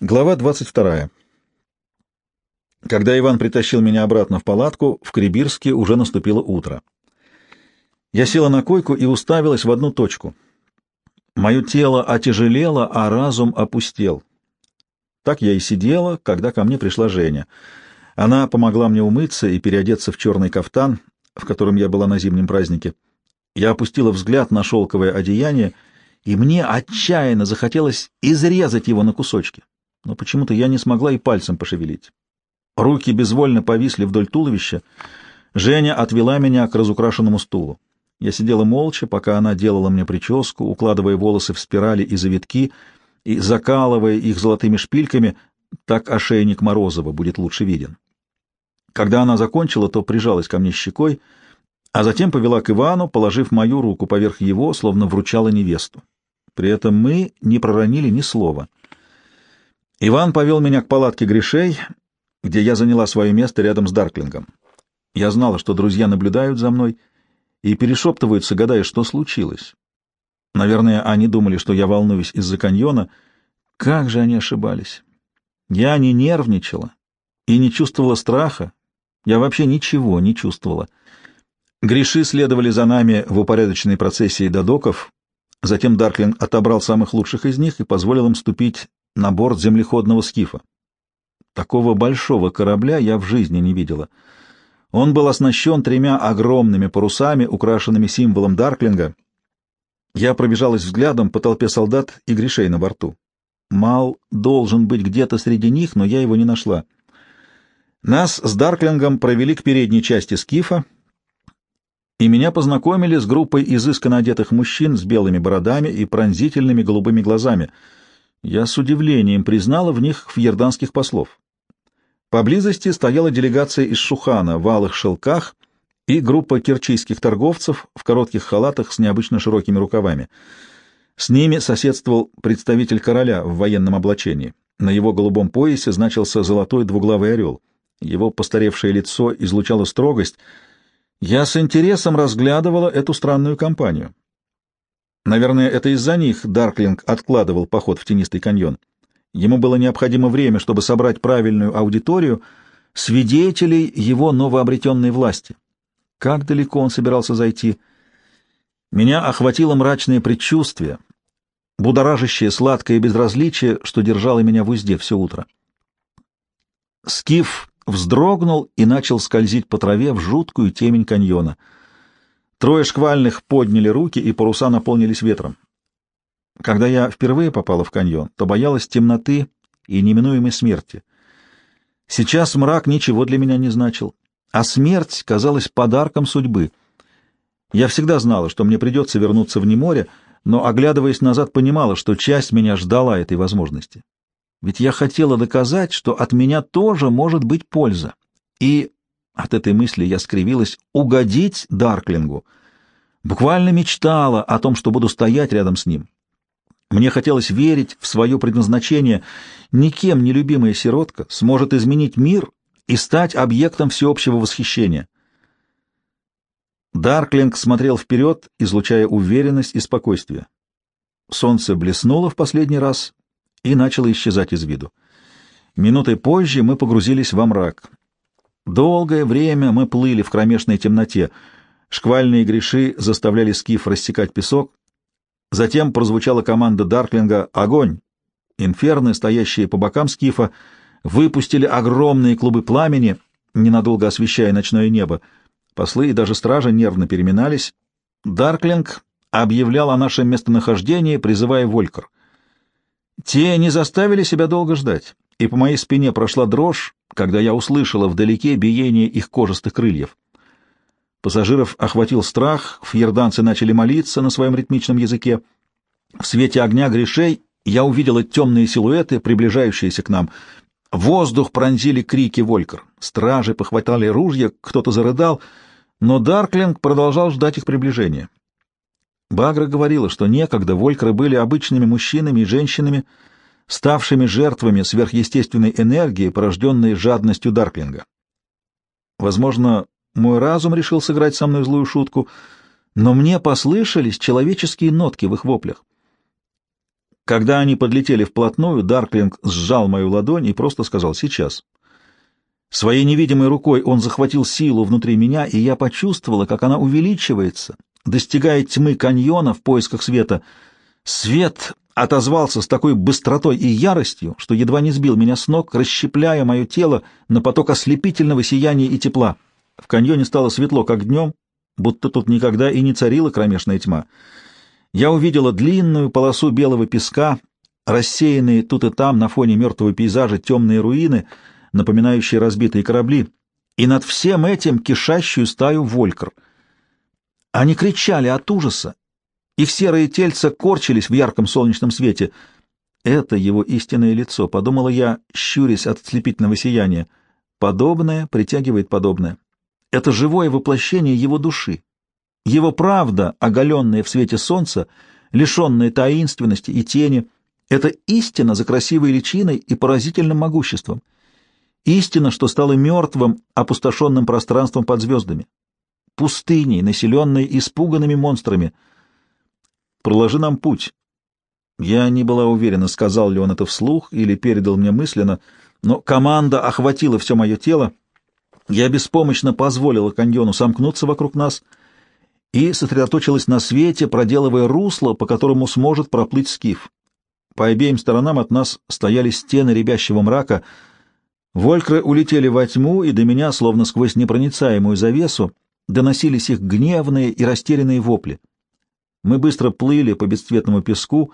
Глава 22. Когда Иван притащил меня обратно в палатку, в Крибирске уже наступило утро. Я села на койку и уставилась в одну точку. Мое тело отяжелело, а разум опустел. Так я и сидела, когда ко мне пришла Женя. Она помогла мне умыться и переодеться в черный кафтан, в котором я была на зимнем празднике. Я опустила взгляд на шелковое одеяние, и мне отчаянно захотелось изрезать его на кусочки но почему-то я не смогла и пальцем пошевелить. Руки безвольно повисли вдоль туловища. Женя отвела меня к разукрашенному стулу. Я сидела молча, пока она делала мне прическу, укладывая волосы в спирали и завитки и закалывая их золотыми шпильками, так ошейник Морозова будет лучше виден. Когда она закончила, то прижалась ко мне щекой, а затем повела к Ивану, положив мою руку поверх его, словно вручала невесту. При этом мы не проронили ни слова. Иван повел меня к палатке грешей, где я заняла свое место рядом с Дарклингом. Я знала, что друзья наблюдают за мной и перешептываются, гадая, что случилось. Наверное, они думали, что я волнуюсь из-за каньона. Как же они ошибались! Я не нервничала и не чувствовала страха. Я вообще ничего не чувствовала. Греши следовали за нами в упорядоченной процессии до доков. Затем Дарклинг отобрал самых лучших из них и позволил им ступить на борт землеходного скифа. Такого большого корабля я в жизни не видела. Он был оснащен тремя огромными парусами, украшенными символом Дарклинга. Я пробежалась взглядом по толпе солдат и грешей на борту. Мал должен быть где-то среди них, но я его не нашла. Нас с Дарклингом провели к передней части скифа, и меня познакомили с группой изысканно одетых мужчин с белыми бородами и пронзительными голубыми глазами — я с удивлением признала в них фьерданских послов. Поблизости стояла делегация из Шухана в алых шелках и группа керчийских торговцев в коротких халатах с необычно широкими рукавами. С ними соседствовал представитель короля в военном облачении. На его голубом поясе значился золотой двуглавый орел. Его постаревшее лицо излучало строгость. Я с интересом разглядывала эту странную компанию. Наверное, это из-за них Дарклинг откладывал поход в тенистый каньон. Ему было необходимо время, чтобы собрать правильную аудиторию, свидетелей его новообретенной власти. Как далеко он собирался зайти? Меня охватило мрачное предчувствие, будоражащее сладкое безразличие, что держало меня в узде все утро. Скиф вздрогнул и начал скользить по траве в жуткую темень каньона — Трое шквальных подняли руки, и паруса наполнились ветром. Когда я впервые попала в каньон, то боялась темноты и неминуемой смерти. Сейчас мрак ничего для меня не значил, а смерть казалась подарком судьбы. Я всегда знала, что мне придется вернуться в Неморе, но, оглядываясь назад, понимала, что часть меня ждала этой возможности. Ведь я хотела доказать, что от меня тоже может быть польза. И от этой мысли я скривилась угодить Дарклингу. Буквально мечтала о том, что буду стоять рядом с ним. Мне хотелось верить в свое предназначение. Никем не любимая сиротка сможет изменить мир и стать объектом всеобщего восхищения. Дарклинг смотрел вперед, излучая уверенность и спокойствие. Солнце блеснуло в последний раз и начало исчезать из виду. Минутой позже мы погрузились во мрак. Долгое время мы плыли в кромешной темноте. Шквальные греши заставляли скиф рассекать песок. Затем прозвучала команда Дарклинга «Огонь!». Инферны, стоящие по бокам скифа, выпустили огромные клубы пламени, ненадолго освещая ночное небо. Послы и даже стражи нервно переминались. Дарклинг объявлял о нашем местонахождении, призывая Волькер. Те не заставили себя долго ждать, и по моей спине прошла дрожь, когда я услышала вдалеке биение их кожистых крыльев. Пассажиров охватил страх, фьерданцы начали молиться на своем ритмичном языке. В свете огня грешей я увидела темные силуэты, приближающиеся к нам. Воздух пронзили крики Волькер. Стражи похватали ружья, кто-то зарыдал, но Дарклинг продолжал ждать их приближения. Багра говорила, что некогда Волькеры были обычными мужчинами и женщинами, ставшими жертвами сверхъестественной энергии, порожденной жадностью Дарклинга. Возможно, мой разум решил сыграть со мной злую шутку, но мне послышались человеческие нотки в их воплях. Когда они подлетели вплотную, Дарклинг сжал мою ладонь и просто сказал «сейчас». Своей невидимой рукой он захватил силу внутри меня, и я почувствовала, как она увеличивается, достигая тьмы каньона в поисках света. Свет отозвался с такой быстротой и яростью, что едва не сбил меня с ног, расщепляя мое тело на поток ослепительного сияния и тепла. В каньоне стало светло, как днем, будто тут никогда и не царила кромешная тьма. Я увидела длинную полосу белого песка, рассеянные тут и там на фоне мертвого пейзажа темные руины, напоминающие разбитые корабли, и над всем этим кишащую стаю волькр. Они кричали от ужаса, их серые тельца корчились в ярком солнечном свете. Это его истинное лицо, — подумала я, щурясь от слепительного сияния. Подобное притягивает подобное. Это живое воплощение его души. Его правда, оголенная в свете солнца, лишенная таинственности и тени, это истина за красивой личиной и поразительным могуществом. Истина, что стала мертвым, опустошенным пространством под звездами. Пустыней, населенной испуганными монстрами — Проложи нам путь. Я не была уверена, сказал ли он это вслух или передал мне мысленно, но команда охватила все мое тело. Я беспомощно позволила каньону сомкнуться вокруг нас и сосредоточилась на свете, проделывая русло, по которому сможет проплыть скиф. По обеим сторонам от нас стояли стены рябящего мрака. Волькры улетели во тьму, и до меня, словно сквозь непроницаемую завесу, доносились их гневные и растерянные вопли. Мы быстро плыли по бесцветному песку,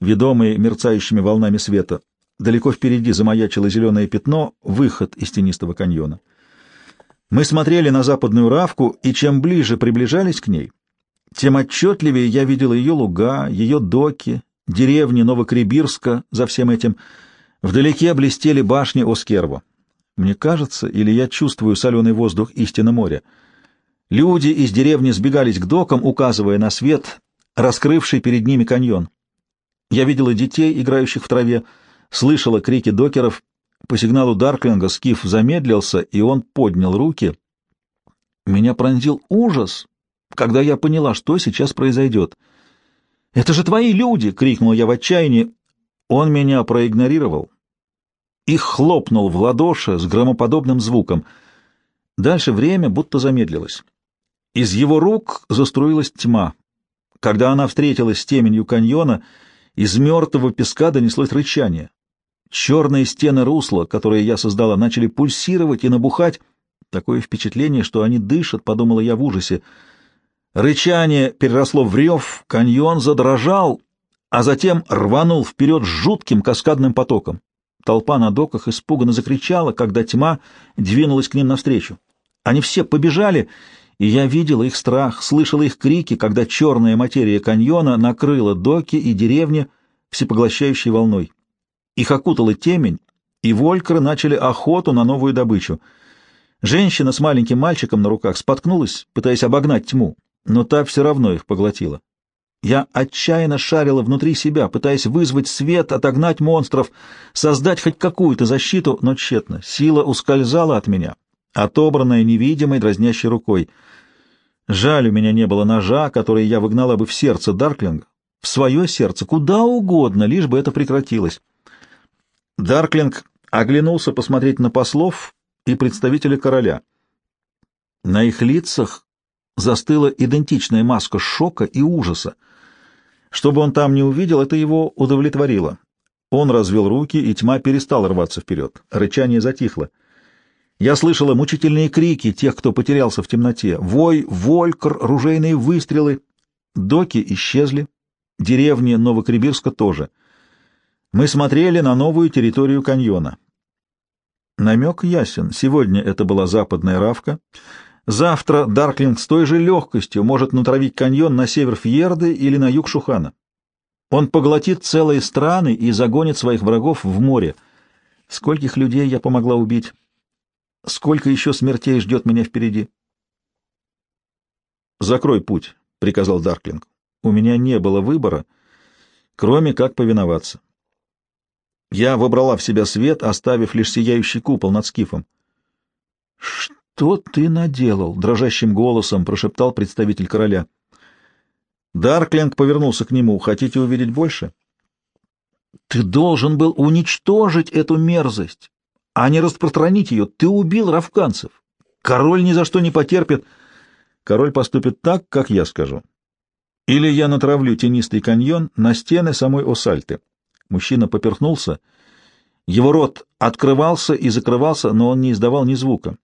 ведомые мерцающими волнами света. Далеко впереди замаячило зеленое пятно, выход из тенистого каньона. Мы смотрели на западную равку, и чем ближе приближались к ней, тем отчетливее я видел ее луга, ее доки, деревни Новокребирска за всем этим. Вдалеке блестели башни Оскерво. Мне кажется, или я чувствую соленый воздух истинно моря — Люди из деревни сбегались к докам, указывая на свет, раскрывший перед ними каньон. Я видела детей, играющих в траве, слышала крики докеров. По сигналу Дарклинга Скиф замедлился, и он поднял руки. Меня пронзил ужас, когда я поняла, что сейчас произойдет. «Это же твои люди!» — крикнул я в отчаянии. Он меня проигнорировал и хлопнул в ладоши с громоподобным звуком. Дальше время будто замедлилось. Из его рук заструилась тьма. Когда она встретилась с теменью каньона, из мертвого песка донеслось рычание. Черные стены русла, которые я создала, начали пульсировать и набухать. Такое впечатление, что они дышат, подумала я в ужасе. Рычание переросло в рев, каньон задрожал, а затем рванул вперед жутким каскадным потоком. Толпа на доках испуганно закричала, когда тьма двинулась к ним навстречу. Они все побежали, и я видела их страх, слышала их крики, когда черная материя каньона накрыла доки и деревни всепоглощающей волной. Их окутала темень, и волькры начали охоту на новую добычу. Женщина с маленьким мальчиком на руках споткнулась, пытаясь обогнать тьму, но та все равно их поглотила. Я отчаянно шарила внутри себя, пытаясь вызвать свет, отогнать монстров, создать хоть какую-то защиту, но тщетно. Сила ускользала от меня, отобранная невидимой дразнящей рукой. Жаль, у меня не было ножа, который я выгнала бы в сердце Дарклинга, в свое сердце, куда угодно, лишь бы это прекратилось. Дарклинг оглянулся посмотреть на послов и представителей короля. На их лицах застыла идентичная маска шока и ужаса. Что бы он там не увидел, это его удовлетворило. Он развел руки, и тьма перестала рваться вперед. Рычание затихло. Я слышала мучительные крики тех, кто потерялся в темноте. Вой, волькр, ружейные выстрелы. Доки исчезли. Деревни Новокребирска тоже. Мы смотрели на новую территорию каньона. Намек ясен. Сегодня это была западная равка. Завтра Дарклинг с той же легкостью может натравить каньон на север Фьерды или на юг Шухана. Он поглотит целые страны и загонит своих врагов в море. Скольких людей я помогла убить? Сколько еще смертей ждет меня впереди? «Закрой путь», — приказал Дарклинг. «У меня не было выбора, кроме как повиноваться». Я вобрала в себя свет, оставив лишь сияющий купол над скифом. «Что ты наделал?» — дрожащим голосом прошептал представитель короля. Дарклинг повернулся к нему. «Хотите увидеть больше?» Ты должен был уничтожить эту мерзость, а не распространить ее. Ты убил равканцев. Король ни за что не потерпит. Король поступит так, как я скажу. Или я натравлю тенистый каньон на стены самой Осальты. Мужчина поперхнулся. Его рот открывался и закрывался, но он не издавал ни звука.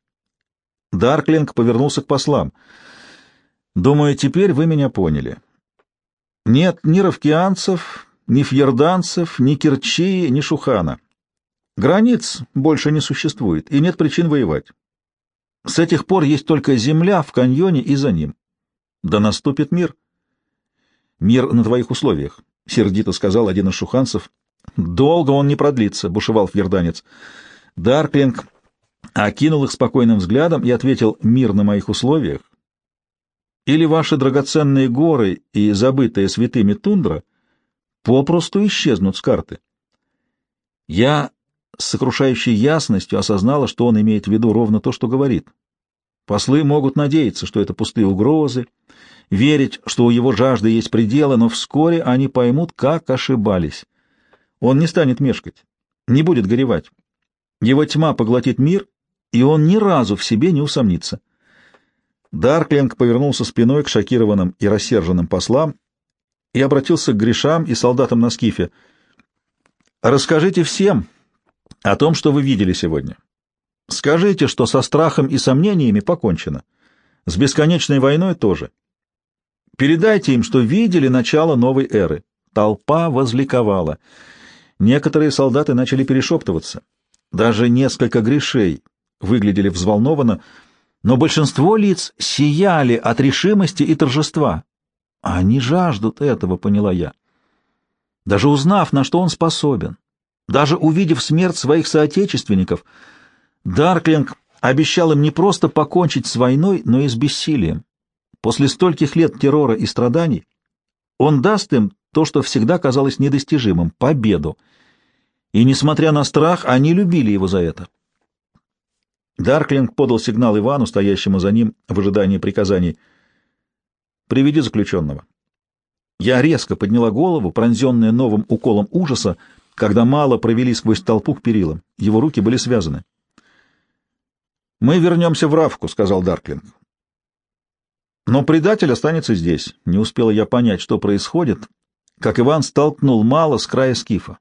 Дарклинг повернулся к послам. «Думаю, теперь вы меня поняли. Нет ни равкианцев, ни фьерданцев, ни Керчии, ни Шухана. Границ больше не существует, и нет причин воевать. С этих пор есть только земля в каньоне и за ним. Да наступит мир. Мир на твоих условиях, — сердито сказал один из шуханцев. Долго он не продлится, — бушевал фьерданец. Дарклинг окинул их спокойным взглядом и ответил, — мир на моих условиях. Или ваши драгоценные горы и забытые святыми тундра попросту исчезнут с карты. Я с сокрушающей ясностью осознала, что он имеет в виду ровно то, что говорит. Послы могут надеяться, что это пустые угрозы, верить, что у его жажды есть пределы, но вскоре они поймут, как ошибались. Он не станет мешкать, не будет горевать. Его тьма поглотит мир, и он ни разу в себе не усомнится. Дарклинг повернулся спиной к шокированным и рассерженным послам и обратился к грешам и солдатам на скифе. «Расскажите всем о том, что вы видели сегодня. Скажите, что со страхом и сомнениями покончено. С бесконечной войной тоже. Передайте им, что видели начало новой эры. Толпа возликовала. Некоторые солдаты начали перешептываться. Даже несколько грешей выглядели взволнованно, но большинство лиц сияли от решимости и торжества. Они жаждут этого, поняла я. Даже узнав, на что он способен, даже увидев смерть своих соотечественников, Дарклинг обещал им не просто покончить с войной, но и с бессилием. После стольких лет террора и страданий он даст им то, что всегда казалось недостижимым — победу. И, несмотря на страх, они любили его за это. Дарклинг подал сигнал Ивану, стоящему за ним в ожидании приказаний. «Приведи заключенного». Я резко подняла голову, пронзенная новым уколом ужаса, когда мало провели сквозь толпу к перилам. Его руки были связаны. «Мы вернемся в Равку», — сказал Дарклинг. «Но предатель останется здесь». Не успела я понять, что происходит, как Иван столкнул мало с края скифа.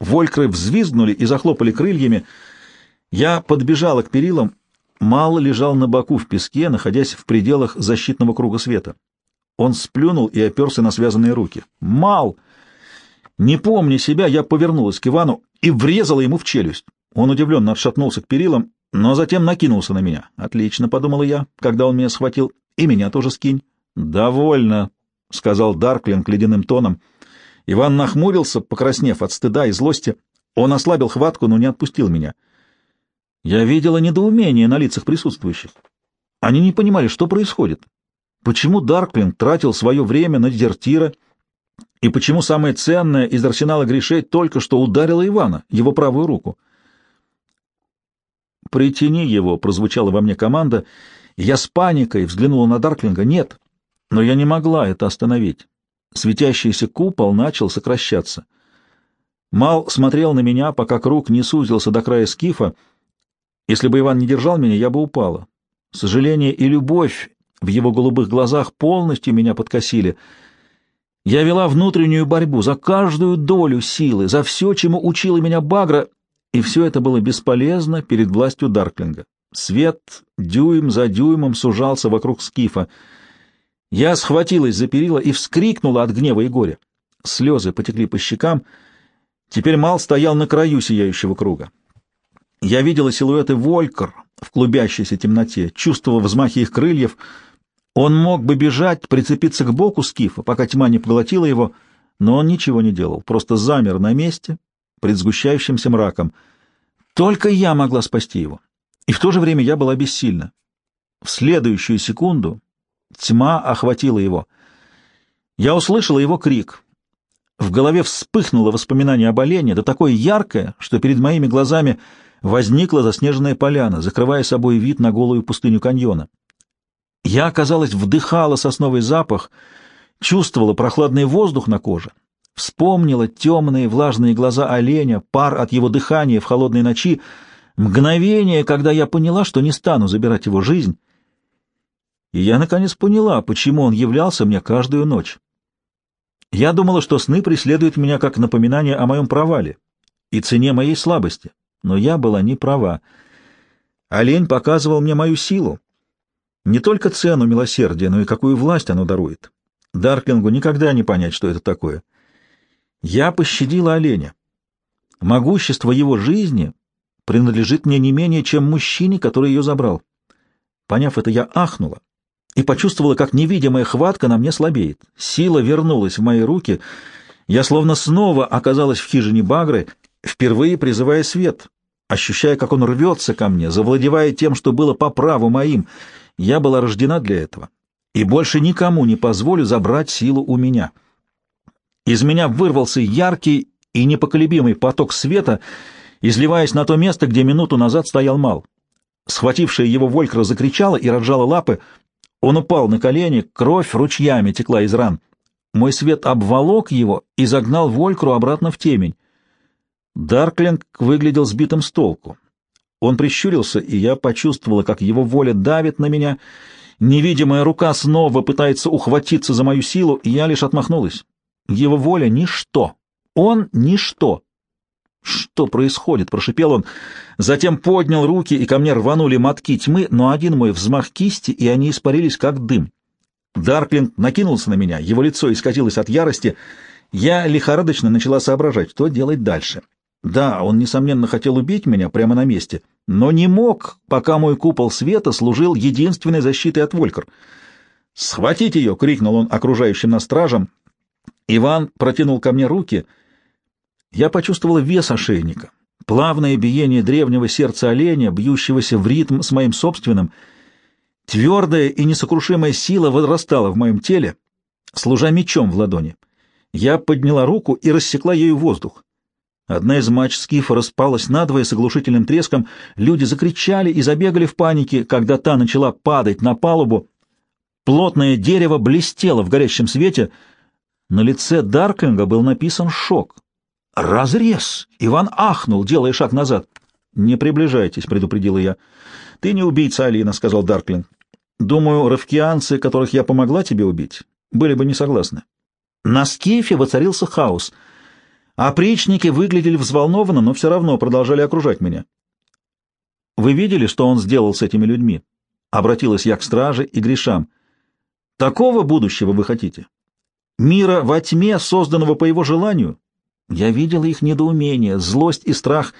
Волькры взвизгнули и захлопали крыльями — я подбежала к перилам. Мал лежал на боку в песке, находясь в пределах защитного круга света. Он сплюнул и оперся на связанные руки. «Мал!» Не помня себя, я повернулась к Ивану и врезала ему в челюсть. Он удивленно отшатнулся к перилам, но затем накинулся на меня. «Отлично», — подумала я, когда он меня схватил. «И меня тоже скинь». «Довольно», — сказал Дарклинг ледяным тоном. Иван нахмурился, покраснев от стыда и злости. Он ослабил хватку, но не отпустил меня. Я видела недоумение на лицах присутствующих. Они не понимали, что происходит. Почему Дарклинг тратил свое время на дезертира, и почему самое ценное из арсенала грешей только что ударило Ивана, его правую руку. «Притяни его», — прозвучала во мне команда, я с паникой взглянула на Дарклинга. «Нет». Но я не могла это остановить. Светящийся купол начал сокращаться. Мал смотрел на меня, пока круг не сузился до края скифа, — если бы Иван не держал меня, я бы упала. Сожаление и любовь в его голубых глазах полностью меня подкосили. Я вела внутреннюю борьбу за каждую долю силы, за все, чему учила меня Багра, и все это было бесполезно перед властью Дарклинга. Свет дюйм за дюймом сужался вокруг скифа. Я схватилась за перила и вскрикнула от гнева и горя. Слезы потекли по щекам. Теперь Мал стоял на краю сияющего круга. Я видела силуэты Волькер в клубящейся темноте, чувствовала взмахи их крыльев. Он мог бы бежать, прицепиться к боку скифа, пока тьма не поглотила его, но он ничего не делал, просто замер на месте, пред сгущающимся мраком. Только я могла спасти его, и в то же время я была бессильна. В следующую секунду тьма охватила его. Я услышала его крик. В голове вспыхнуло воспоминание об олене, да такое яркое, что перед моими глазами возникла заснеженная поляна, закрывая собой вид на голую пустыню каньона. Я, казалось, вдыхала сосновый запах, чувствовала прохладный воздух на коже, Вспомнила темные влажные глаза оленя, пар от его дыхания в холодной ночи, мгновение, когда я поняла, что не стану забирать его жизнь. И я, наконец, поняла, почему он являлся мне каждую ночь. Я думала, что сны преследуют меня как напоминание о моем провале и цене моей слабости, но я была не права. Олень показывал мне мою силу, не только цену милосердия, но и какую власть оно дарует. Дарклингу никогда не понять, что это такое. Я пощадила оленя. Могущество его жизни принадлежит мне не менее, чем мужчине, который ее забрал. Поняв это, я ахнула и почувствовала, как невидимая хватка на мне слабеет. Сила вернулась в мои руки. Я словно снова оказалась в хижине Багры, впервые призывая свет, ощущая, как он рвется ко мне, завладевая тем, что было по праву моим. Я была рождена для этого, и больше никому не позволю забрать силу у меня. Из меня вырвался яркий и непоколебимый поток света, изливаясь на то место, где минуту назад стоял Мал. Схватившая его Волькра закричала и разжала лапы. Он упал на колени, кровь ручьями текла из ран. Мой свет обволок его и загнал Волькру обратно в темень. Дарклинг выглядел сбитым с толку. Он прищурился, и я почувствовала, как его воля давит на меня. Невидимая рука снова пытается ухватиться за мою силу, и я лишь отмахнулась. Его воля — ничто. Он — ничто. «Что происходит?» — прошипел он. Затем поднял руки, и ко мне рванули мотки тьмы, но один мой взмах кисти, и они испарились, как дым. Дарклинг накинулся на меня, его лицо искатилось от ярости. Я лихорадочно начала соображать, что делать дальше. Да, он, несомненно, хотел убить меня прямо на месте, но не мог, пока мой купол света служил единственной защитой от Волькер. «Схватить ее!» — крикнул он окружающим нас стражам. Иван протянул ко мне руки. Я почувствовал вес ошейника, плавное биение древнего сердца оленя, бьющегося в ритм с моим собственным. Твердая и несокрушимая сила возрастала в моем теле, служа мечом в ладони. Я подняла руку и рассекла ею воздух. Одна из мач скифа распалась надвое с оглушительным треском, люди закричали и забегали в панике, когда та начала падать на палубу. Плотное дерево блестело в горящем свете. На лице Дарклинга был написан шок. «Разрез!» — Иван ахнул, делая шаг назад. «Не приближайтесь», — предупредила я. «Ты не убийца, Алина», — сказал Дарклинг. «Думаю, равкианцы, которых я помогла тебе убить, были бы не согласны». На скифе воцарился хаос — Опричники выглядели взволнованно, но все равно продолжали окружать меня. «Вы видели, что он сделал с этими людьми?» — обратилась я к страже и грешам. «Такого будущего вы хотите? Мира во тьме, созданного по его желанию?» Я видела их недоумение, злость и страх.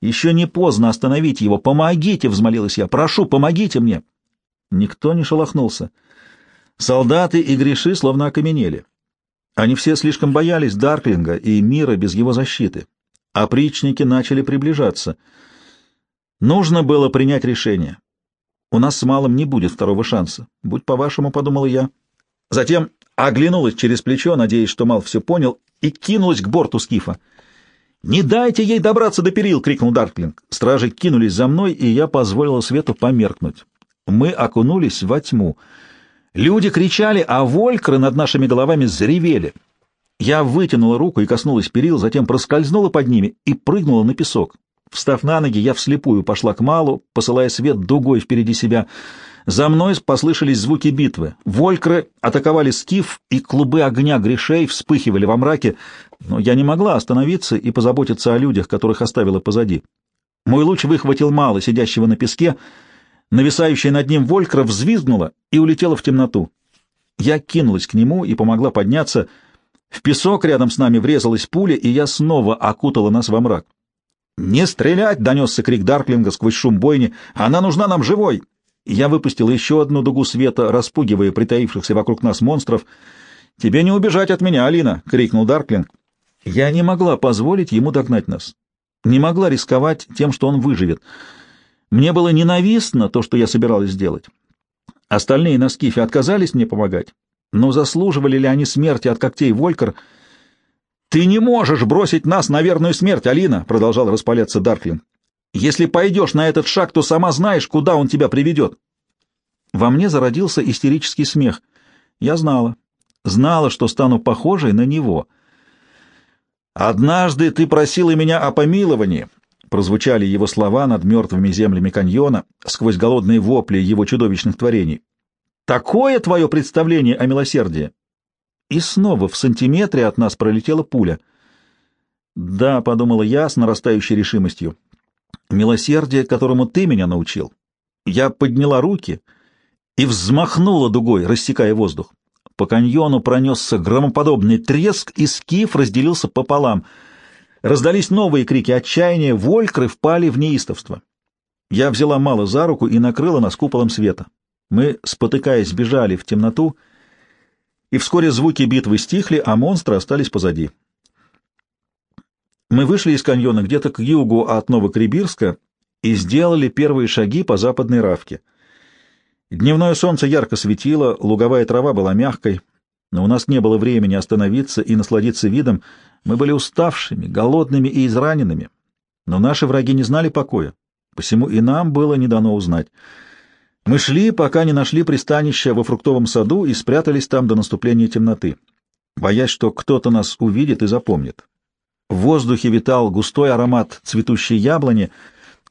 «Еще не поздно остановить его. Помогите!» — взмолилась я. «Прошу, помогите мне!» Никто не шелохнулся. Солдаты и греши словно окаменели. Они все слишком боялись Дарклинга и мира без его защиты. Опричники начали приближаться. Нужно было принять решение. У нас с малым не будет второго шанса. Будь по-вашему, — подумала я. Затем оглянулась через плечо, надеясь, что Мал все понял, и кинулась к борту скифа. «Не дайте ей добраться до перил!» — крикнул Дарклинг. Стражи кинулись за мной, и я позволила свету померкнуть. Мы окунулись во тьму — Люди кричали, а волькры над нашими головами заревели. Я вытянула руку и коснулась перил, затем проскользнула под ними и прыгнула на песок. Встав на ноги, я вслепую пошла к малу, посылая свет дугой впереди себя. За мной послышались звуки битвы. Волькры атаковали скиф, и клубы огня грешей вспыхивали во мраке, но я не могла остановиться и позаботиться о людях, которых оставила позади. Мой луч выхватил мало, сидящего на песке, Нависающая над ним Волькра взвизгнула и улетела в темноту. Я кинулась к нему и помогла подняться. В песок рядом с нами врезалась пуля, и я снова окутала нас во мрак. «Не стрелять!» — донесся крик Дарклинга сквозь шум бойни. «Она нужна нам живой!» Я выпустила еще одну дугу света, распугивая притаившихся вокруг нас монстров. «Тебе не убежать от меня, Алина!» — крикнул Дарклинг. Я не могла позволить ему догнать нас. Не могла рисковать тем, что он выживет. Мне было ненавистно то, что я собиралась сделать. Остальные на скифе отказались мне помогать, но заслуживали ли они смерти от когтей Волькер? «Ты не можешь бросить нас на верную смерть, Алина!» — продолжал распаляться Дарклин. «Если пойдешь на этот шаг, то сама знаешь, куда он тебя приведет». Во мне зародился истерический смех. Я знала. Знала, что стану похожей на него. «Однажды ты просила меня о помиловании», — прозвучали его слова над мертвыми землями каньона сквозь голодные вопли его чудовищных творений. «Такое твое представление о милосердии!» И снова в сантиметре от нас пролетела пуля. «Да», — подумала я с нарастающей решимостью, — «милосердие, которому ты меня научил». Я подняла руки и взмахнула дугой, рассекая воздух. По каньону пронесся громоподобный треск, и скиф разделился пополам. Раздались новые крики отчаяния, волькры впали в неистовство. Я взяла мало за руку и накрыла нас куполом света. Мы, спотыкаясь, бежали в темноту, и вскоре звуки битвы стихли, а монстры остались позади. Мы вышли из каньона где-то к югу от Новокребирска и сделали первые шаги по западной равке. Дневное солнце ярко светило, луговая трава была мягкой, но у нас не было времени остановиться и насладиться видом. Мы были уставшими, голодными и израненными, но наши враги не знали покоя, посему и нам было не дано узнать. Мы шли, пока не нашли пристанище во фруктовом саду и спрятались там до наступления темноты, боясь, что кто-то нас увидит и запомнит. В воздухе витал густой аромат цветущей яблони —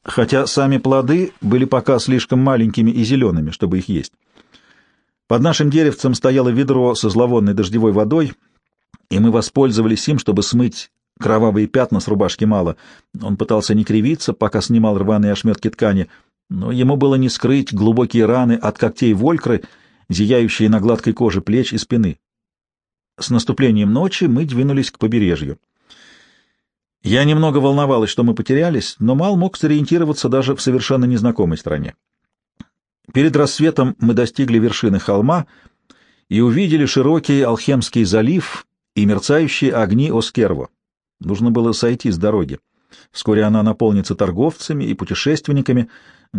хотя сами плоды были пока слишком маленькими и зелеными, чтобы их есть. Под нашим деревцем стояло ведро со зловонной дождевой водой, и мы воспользовались им, чтобы смыть кровавые пятна с рубашки Мала. Он пытался не кривиться, пока снимал рваные ошметки ткани, но ему было не скрыть глубокие раны от когтей волькры, зияющие на гладкой коже плеч и спины. С наступлением ночи мы двинулись к побережью. Я немного волновалась, что мы потерялись, но Мал мог сориентироваться даже в совершенно незнакомой стране. Перед рассветом мы достигли вершины холма и увидели широкий Алхемский залив и мерцающие огни Оскерво. Нужно было сойти с дороги. Вскоре она наполнится торговцами и путешественниками,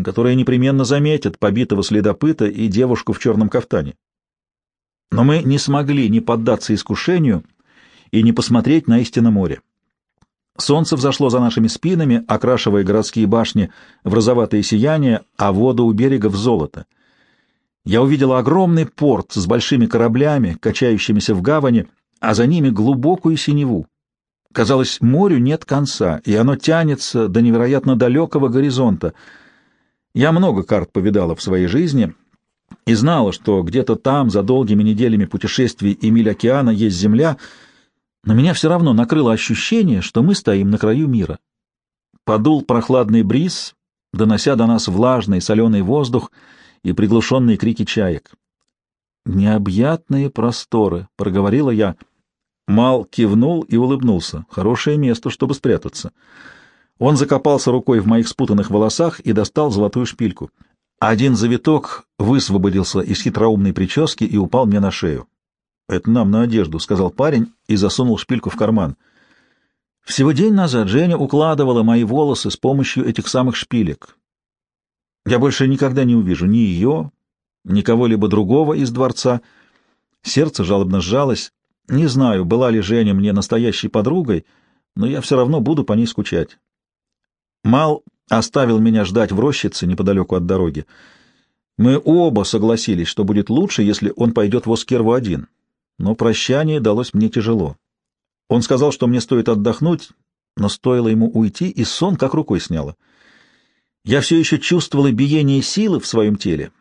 которые непременно заметят побитого следопыта и девушку в черном кафтане. Но мы не смогли не поддаться искушению и не посмотреть на истинное море. Солнце взошло за нашими спинами, окрашивая городские башни в розоватое сияние, а воду у берега в золото. Я увидел огромный порт с большими кораблями, качающимися в гавани, а за ними глубокую синеву. Казалось, морю нет конца, и оно тянется до невероятно далекого горизонта. Я много карт повидала в своей жизни и знала, что где-то там, за долгими неделями путешествий и миль океана, есть земля — но меня все равно накрыло ощущение, что мы стоим на краю мира. Подул прохладный бриз, донося до нас влажный соленый воздух и приглушенные крики чаек. «Необъятные просторы», — проговорила я. Мал кивнул и улыбнулся. «Хорошее место, чтобы спрятаться». Он закопался рукой в моих спутанных волосах и достал золотую шпильку. Один завиток высвободился из хитроумной прически и упал мне на шею. «Это нам на одежду», — сказал парень и засунул шпильку в карман. Всего день назад Женя укладывала мои волосы с помощью этих самых шпилек. Я больше никогда не увижу ни ее, ни кого-либо другого из дворца. Сердце жалобно сжалось. Не знаю, была ли Женя мне настоящей подругой, но я все равно буду по ней скучать. Мал оставил меня ждать в рощице неподалеку от дороги. Мы оба согласились, что будет лучше, если он пойдет в Оскерву один но прощание далось мне тяжело. Он сказал, что мне стоит отдохнуть, но стоило ему уйти, и сон как рукой сняло. Я все еще чувствовала биение силы в своем теле,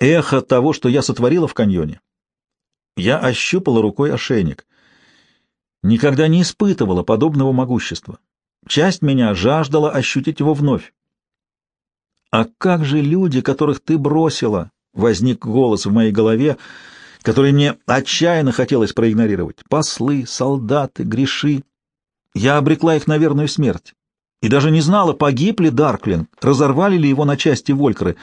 эхо того, что я сотворила в каньоне. Я ощупала рукой ошейник. Никогда не испытывала подобного могущества. Часть меня жаждала ощутить его вновь. «А как же люди, которых ты бросила?» — возник голос в моей голове — которые мне отчаянно хотелось проигнорировать. Послы, солдаты, греши. Я обрекла их на верную смерть. И даже не знала, погиб ли Дарклин, разорвали ли его на части Волькры,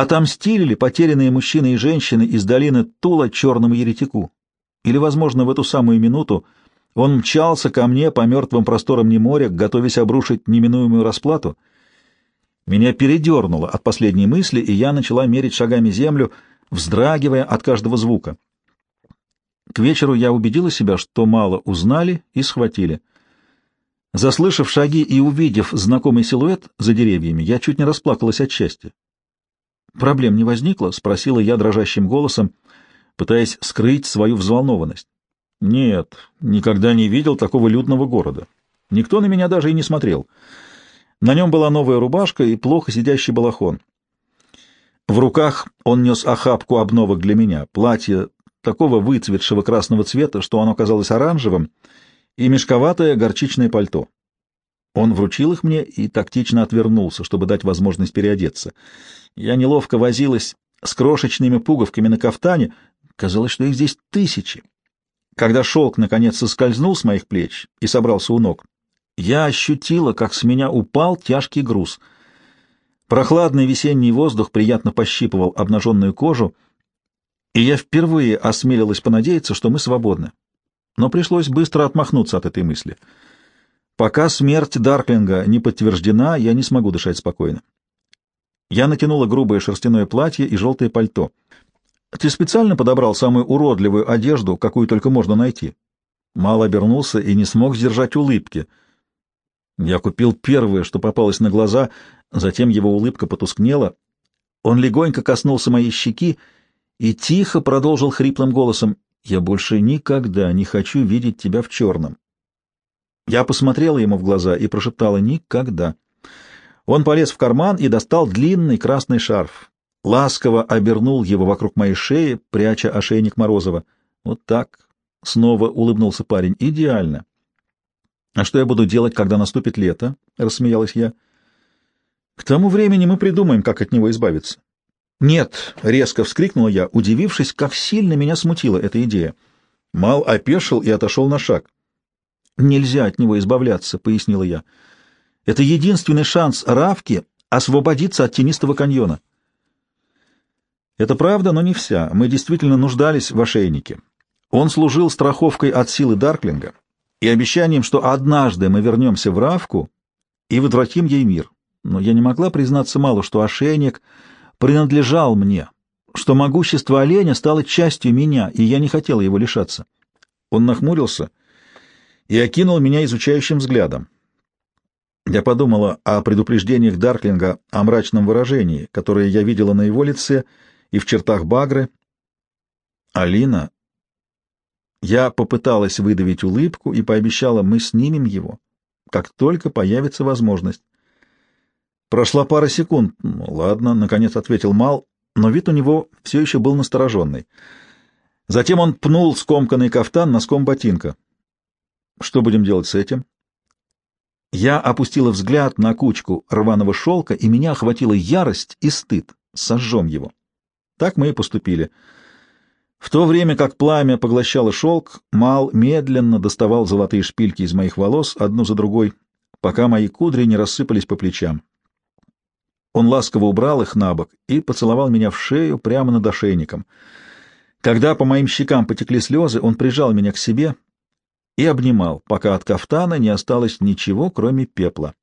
отомстили ли потерянные мужчины и женщины из долины Тула черному еретику. Или, возможно, в эту самую минуту он мчался ко мне по мертвым просторам неморя, готовясь обрушить неминуемую расплату. Меня передернуло от последней мысли, и я начала мерить шагами землю — вздрагивая от каждого звука. К вечеру я убедила себя, что мало узнали и схватили. Заслышав шаги и увидев знакомый силуэт за деревьями, я чуть не расплакалась от счастья. «Проблем не возникло?» — спросила я дрожащим голосом, пытаясь скрыть свою взволнованность. Нет, никогда не видел такого людного города. Никто на меня даже и не смотрел. На нем была новая рубашка и плохо сидящий балахон. В руках он нес охапку обновок для меня, платье такого выцветшего красного цвета, что оно казалось оранжевым, и мешковатое горчичное пальто. Он вручил их мне и тактично отвернулся, чтобы дать возможность переодеться. Я неловко возилась с крошечными пуговками на кафтане. Казалось, что их здесь тысячи. Когда шелк, наконец, соскользнул с моих плеч и собрался у ног, я ощутила, как с меня упал тяжкий груз. Прохладный весенний воздух приятно пощипывал обнаженную кожу, и я впервые осмелилась понадеяться, что мы свободны. Но пришлось быстро отмахнуться от этой мысли. Пока смерть Дарклинга не подтверждена, я не смогу дышать спокойно. Я натянула грубое шерстяное платье и желтое пальто. Ты специально подобрал самую уродливую одежду, какую только можно найти. Мал обернулся и не смог сдержать улыбки. Я купил первое, что попалось на глаза, затем его улыбка потускнела. Он легонько коснулся моей щеки и тихо продолжил хриплым голосом. «Я больше никогда не хочу видеть тебя в черном». Я посмотрела ему в глаза и прошептала «никогда». Он полез в карман и достал длинный красный шарф. Ласково обернул его вокруг моей шеи, пряча ошейник Морозова. Вот так. Снова улыбнулся парень. Идеально. А что я буду делать, когда наступит лето? Рассмеялась я. К тому времени мы придумаем, как от него избавиться. Нет, резко вскрикнула я, удивившись, как сильно меня смутила эта идея. Мал опешил и отошел на шаг. Нельзя от него избавляться, пояснила я. Это единственный шанс Равки освободиться от тенистого каньона. Это правда, но не вся. Мы действительно нуждались в ошейнике. Он служил страховкой от силы Дарклинга и обещанием, что однажды мы вернемся в Равку и возвратим ей мир. Но я не могла признаться мало, что ошейник принадлежал мне, что могущество оленя стало частью меня, и я не хотела его лишаться. Он нахмурился и окинул меня изучающим взглядом. Я подумала о предупреждениях Дарклинга о мрачном выражении, которое я видела на его лице — и в чертах Багры. Алина... Я попыталась выдавить улыбку и пообещала, мы снимем его, как только появится возможность. Прошла пара секунд. Ну, ладно, наконец ответил Мал, но вид у него все еще был настороженный. Затем он пнул скомканный кафтан носком ботинка. Что будем делать с этим? Я опустила взгляд на кучку рваного шелка, и меня охватила ярость и стыд. Сожжем его. Так мы и поступили. В то время как пламя поглощало шелк, Мал медленно доставал золотые шпильки из моих волос одну за другой, пока мои кудри не рассыпались по плечам. Он ласково убрал их на бок и поцеловал меня в шею прямо над ошейником. Когда по моим щекам потекли слезы, он прижал меня к себе и обнимал, пока от кафтана не осталось ничего, кроме пепла.